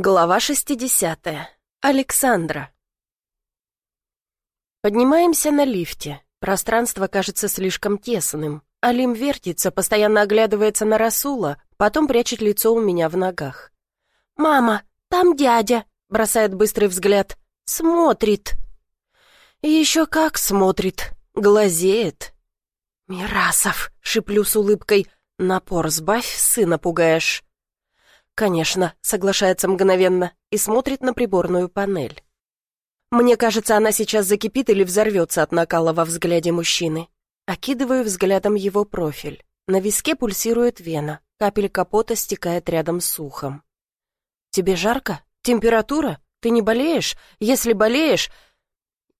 Глава 60. Александра. Поднимаемся на лифте. Пространство кажется слишком тесным. Алим вертится, постоянно оглядывается на Расула, потом прячет лицо у меня в ногах. «Мама, там дядя!» — бросает быстрый взгляд. «Смотрит!» «Еще как смотрит! Глазеет!» «Мирасов!» — шиплю с улыбкой. «Напор сбавь, сына пугаешь!» «Конечно», — соглашается мгновенно и смотрит на приборную панель. Мне кажется, она сейчас закипит или взорвется от накала во взгляде мужчины. Окидываю взглядом его профиль. На виске пульсирует вена, капелька пота стекает рядом с ухом. «Тебе жарко? Температура? Ты не болеешь? Если болеешь...»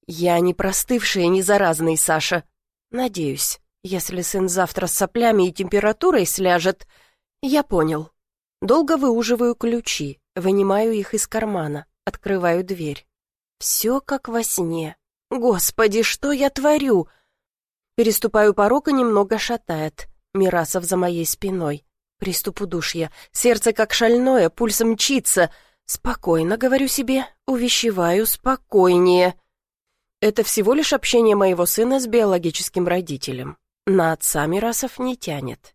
«Я не простывший и не заразный, Саша. Надеюсь, если сын завтра с соплями и температурой сляжет...» «Я понял. Долго выуживаю ключи, вынимаю их из кармана, открываю дверь. Все как во сне. Господи, что я творю? Переступаю порог и немного шатает. Мирасов за моей спиной. Приступ удушья. Сердце как шальное, пульс мчится. Спокойно, говорю себе, увещеваю, спокойнее. Это всего лишь общение моего сына с биологическим родителем. На отца Мирасов не тянет.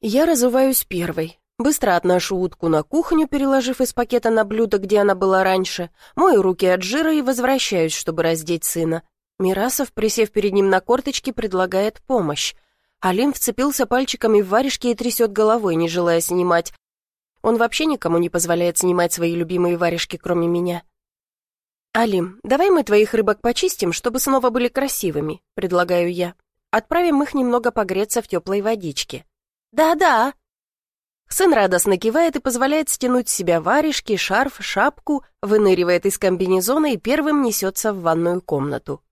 Я разуваюсь первой. Быстро отношу утку на кухню, переложив из пакета на блюдо, где она была раньше, мою руки от жира и возвращаюсь, чтобы раздеть сына. Мирасов, присев перед ним на корточки, предлагает помощь. Алим вцепился пальчиками в варежки и трясет головой, не желая снимать. Он вообще никому не позволяет снимать свои любимые варежки, кроме меня. «Алим, давай мы твоих рыбок почистим, чтобы снова были красивыми», — предлагаю я. «Отправим их немного погреться в теплой водичке». «Да-да!» Сын радостно кивает и позволяет стянуть с себя варежки, шарф, шапку, выныривает из комбинезона и первым несется в ванную комнату.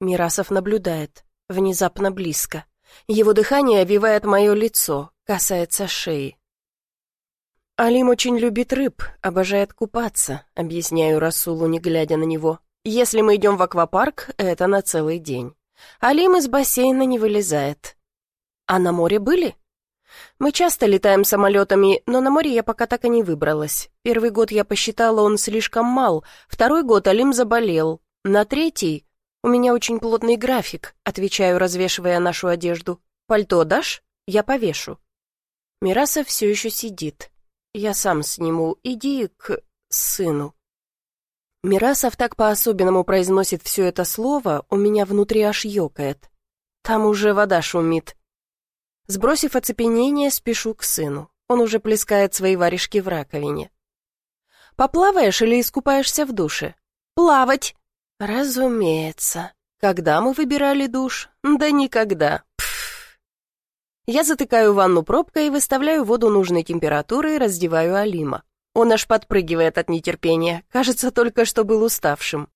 Мирасов наблюдает. Внезапно близко. Его дыхание обвивает мое лицо, касается шеи. «Алим очень любит рыб, обожает купаться», — объясняю Расулу, не глядя на него. «Если мы идем в аквапарк, это на целый день. Алим из бассейна не вылезает». «А на море были?» Мы часто летаем самолетами, но на море я пока так и не выбралась. Первый год я посчитала, он слишком мал, второй год Алим заболел. На третий у меня очень плотный график, отвечаю, развешивая нашу одежду. Пальто дашь? Я повешу. Мираса все еще сидит. Я сам сниму. Иди к сыну. Мирасов так по-особенному произносит все это слово, у меня внутри аж ёкает. Там уже вода шумит. Сбросив оцепенение, спешу к сыну. Он уже плескает свои варежки в раковине. «Поплаваешь или искупаешься в душе?» «Плавать!» «Разумеется. Когда мы выбирали душ?» «Да никогда. Пф. Я затыкаю ванну пробкой, выставляю воду нужной температуры и раздеваю Алима. Он аж подпрыгивает от нетерпения, кажется, только что был уставшим.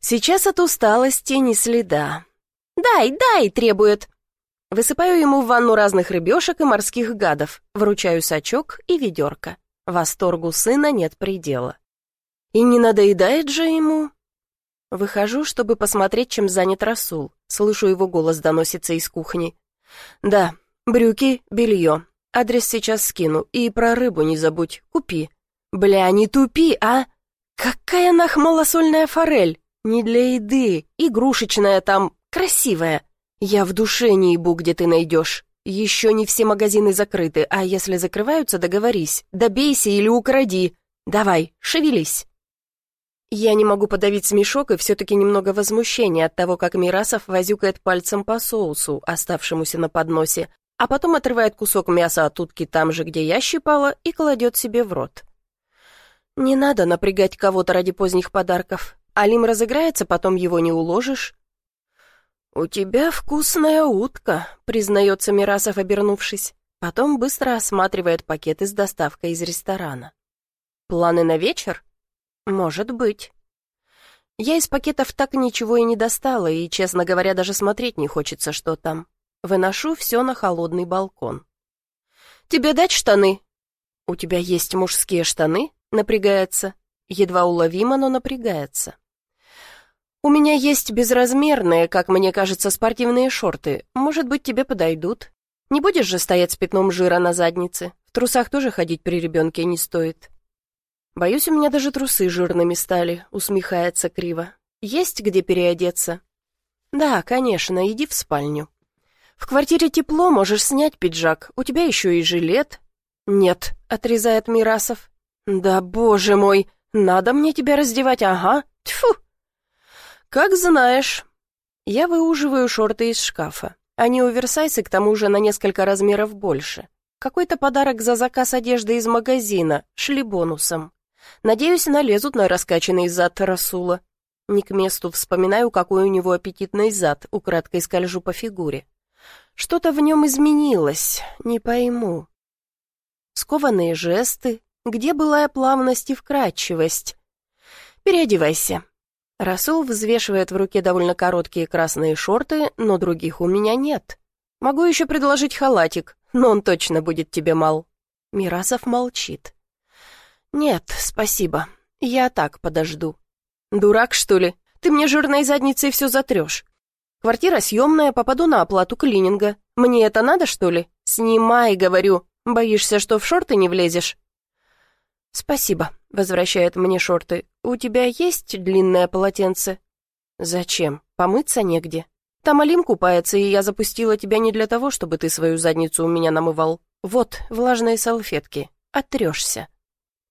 Сейчас от усталости ни следа. «Дай, дай!» — требует. Высыпаю ему в ванну разных рыбешек и морских гадов, вручаю сачок и ведерко. Восторгу сына нет предела. И не надоедает же ему? Выхожу, чтобы посмотреть, чем занят Расул. Слышу его голос доносится из кухни. «Да, брюки, белье. Адрес сейчас скину. И про рыбу не забудь, купи». «Бля, не тупи, а! Какая нах малосольная форель! Не для еды, игрушечная там, красивая!» «Я в душе не ебу, где ты найдешь. Еще не все магазины закрыты, а если закрываются, договорись. Добейся или укради. Давай, шевелись». Я не могу подавить смешок и все-таки немного возмущения от того, как Мирасов возюкает пальцем по соусу, оставшемуся на подносе, а потом отрывает кусок мяса от утки там же, где я щипала, и кладет себе в рот. Не надо напрягать кого-то ради поздних подарков. Алим разыграется, потом его не уложишь. «У тебя вкусная утка», — признается Мирасов, обернувшись. Потом быстро осматривает пакеты с доставкой из ресторана. «Планы на вечер?» «Может быть». Я из пакетов так ничего и не достала, и, честно говоря, даже смотреть не хочется, что там. Выношу все на холодный балкон. «Тебе дать штаны?» «У тебя есть мужские штаны?» — напрягается. Едва уловимо, но напрягается. «У меня есть безразмерные, как мне кажется, спортивные шорты. Может быть, тебе подойдут. Не будешь же стоять с пятном жира на заднице? В трусах тоже ходить при ребенке не стоит». Боюсь, у меня даже трусы жирными стали, усмехается криво. Есть где переодеться? Да, конечно, иди в спальню. В квартире тепло, можешь снять пиджак. У тебя еще и жилет. Нет, отрезает Мирасов. Да боже мой, надо мне тебя раздевать, ага. Тьфу. Как знаешь. Я выуживаю шорты из шкафа. Они оверсайз и к тому же на несколько размеров больше. Какой-то подарок за заказ одежды из магазина, шли бонусом. Надеюсь, налезут на раскачанный зад Расула. Не к месту вспоминаю, какой у него аппетитный зад, украдкой скольжу по фигуре. Что-то в нем изменилось, не пойму. Скованные жесты, где былая плавность и вкрадчивость? Переодевайся. Расул взвешивает в руке довольно короткие красные шорты, но других у меня нет. Могу еще предложить халатик, но он точно будет тебе мал. Мирасов молчит. «Нет, спасибо. Я так подожду». «Дурак, что ли? Ты мне жирной задницей все затрешь. Квартира съемная, попаду на оплату клининга. Мне это надо, что ли? Снимай, говорю. Боишься, что в шорты не влезешь?» «Спасибо», — возвращает мне шорты. «У тебя есть длинное полотенце?» «Зачем? Помыться негде. Там Алим купается, и я запустила тебя не для того, чтобы ты свою задницу у меня намывал. Вот, влажные салфетки. Оттрешься».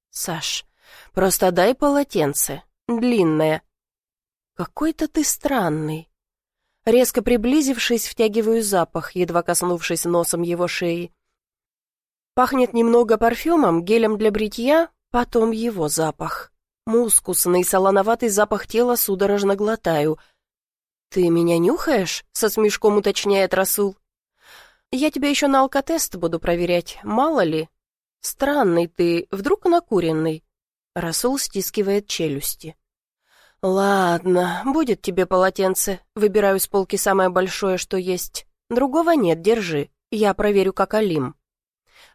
«Саш, просто дай полотенце. Длинное». «Какой-то ты странный». Резко приблизившись, втягиваю запах, едва коснувшись носом его шеи. Пахнет немного парфюмом, гелем для бритья, потом его запах. Мускусный, солоноватый запах тела судорожно глотаю. «Ты меня нюхаешь?» — со смешком уточняет Расул. «Я тебя еще на алкотест буду проверять, мало ли. «Странный ты, вдруг накуренный?» Расул стискивает челюсти. «Ладно, будет тебе полотенце. Выбираю с полки самое большое, что есть. Другого нет, держи. Я проверю, как Алим».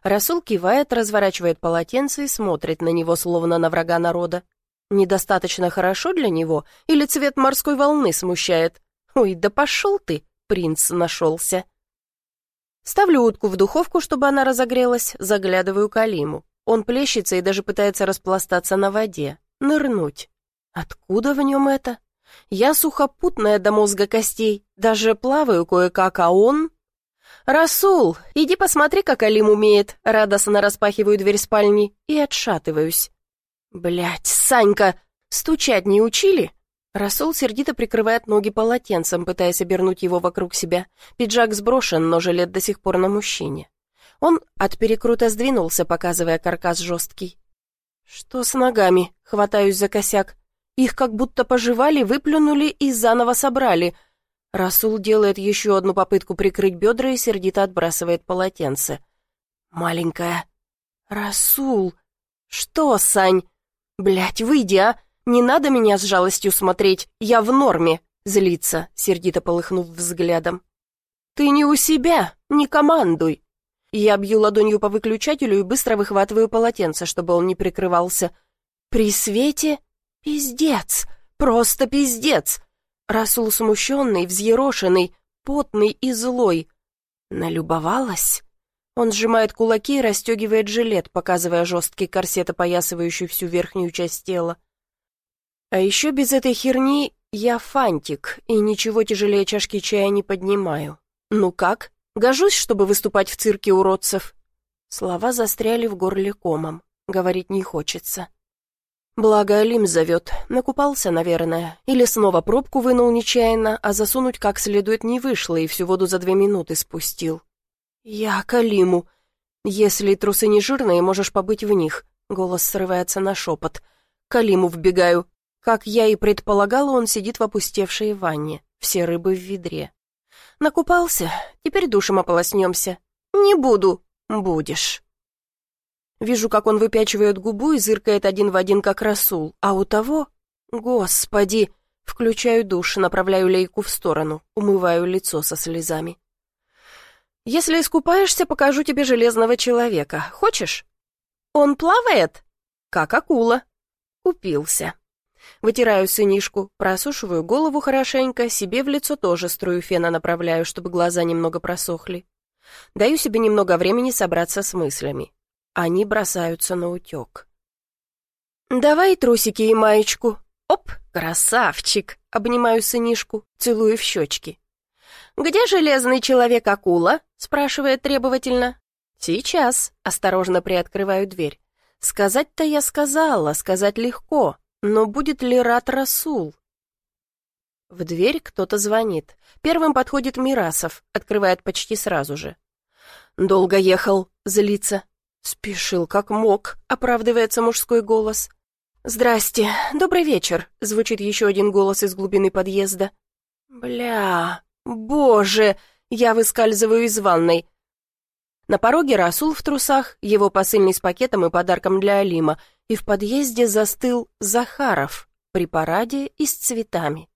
Расул кивает, разворачивает полотенце и смотрит на него, словно на врага народа. Недостаточно хорошо для него или цвет морской волны смущает? Ой, да пошел ты, принц нашелся. Ставлю утку в духовку, чтобы она разогрелась, заглядываю к Алиму. Он плещется и даже пытается распластаться на воде. Нырнуть. Откуда в нем это? Я сухопутная до мозга костей, даже плаваю кое-как, а он... «Расул, иди посмотри, как Алим умеет!» Радостно распахиваю дверь спальни и отшатываюсь. Блять, Санька, стучать не учили?» Расул сердито прикрывает ноги полотенцем, пытаясь обернуть его вокруг себя. Пиджак сброшен, но жилет до сих пор на мужчине. Он от перекрута сдвинулся, показывая каркас жесткий. «Что с ногами?» — хватаюсь за косяк. Их как будто пожевали, выплюнули и заново собрали. Расул делает еще одну попытку прикрыть бедра и сердито отбрасывает полотенце. «Маленькая». «Расул!» «Что, Сань?» «Блядь, выйди, а!» «Не надо меня с жалостью смотреть, я в норме», — злится, сердито полыхнув взглядом. «Ты не у себя, не командуй». Я бью ладонью по выключателю и быстро выхватываю полотенце, чтобы он не прикрывался. «При свете? Пиздец! Просто пиздец!» Расул смущенный, взъерошенный, потный и злой. Налюбовалась? Он сжимает кулаки и расстегивает жилет, показывая жесткий корсет, опоясывающий всю верхнюю часть тела. А еще без этой херни я фантик, и ничего тяжелее чашки чая не поднимаю. Ну как? Гожусь, чтобы выступать в цирке уродцев? Слова застряли в горле комом. Говорить не хочется. Благо Алим зовет. Накупался, наверное. Или снова пробку вынул нечаянно, а засунуть как следует не вышло, и всю воду за две минуты спустил. «Я к Алиму. Если трусы не жирные, можешь побыть в них». Голос срывается на шепот. «К Алиму вбегаю. Как я и предполагала, он сидит в опустевшей ванне, все рыбы в ведре. Накупался, теперь душем ополоснемся. Не буду. Будешь. Вижу, как он выпячивает губу и зыркает один в один, как Расул, а у того... Господи! Включаю душ, направляю лейку в сторону, умываю лицо со слезами. «Если искупаешься, покажу тебе железного человека. Хочешь?» «Он плавает?» «Как акула». Купился. Вытираю сынишку, просушиваю голову хорошенько, себе в лицо тоже струю фена направляю, чтобы глаза немного просохли. Даю себе немного времени собраться с мыслями. Они бросаются на утек. «Давай трусики и маечку». «Оп, красавчик!» — обнимаю сынишку, целую в щечки. «Где железный человек-акула?» — спрашивает требовательно. «Сейчас», — осторожно приоткрываю дверь. «Сказать-то я сказала, сказать легко, но будет ли рад Расул?» В дверь кто-то звонит. Первым подходит Мирасов, открывает почти сразу же. «Долго ехал», — злится. «Спешил как мог», — оправдывается мужской голос. «Здрасте, добрый вечер», — звучит еще один голос из глубины подъезда. «Бля, боже!» — я выскальзываю из ванной. На пороге Расул в трусах, его посыльный с пакетом и подарком для Алима, и в подъезде застыл Захаров при параде и с цветами.